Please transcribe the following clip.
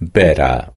better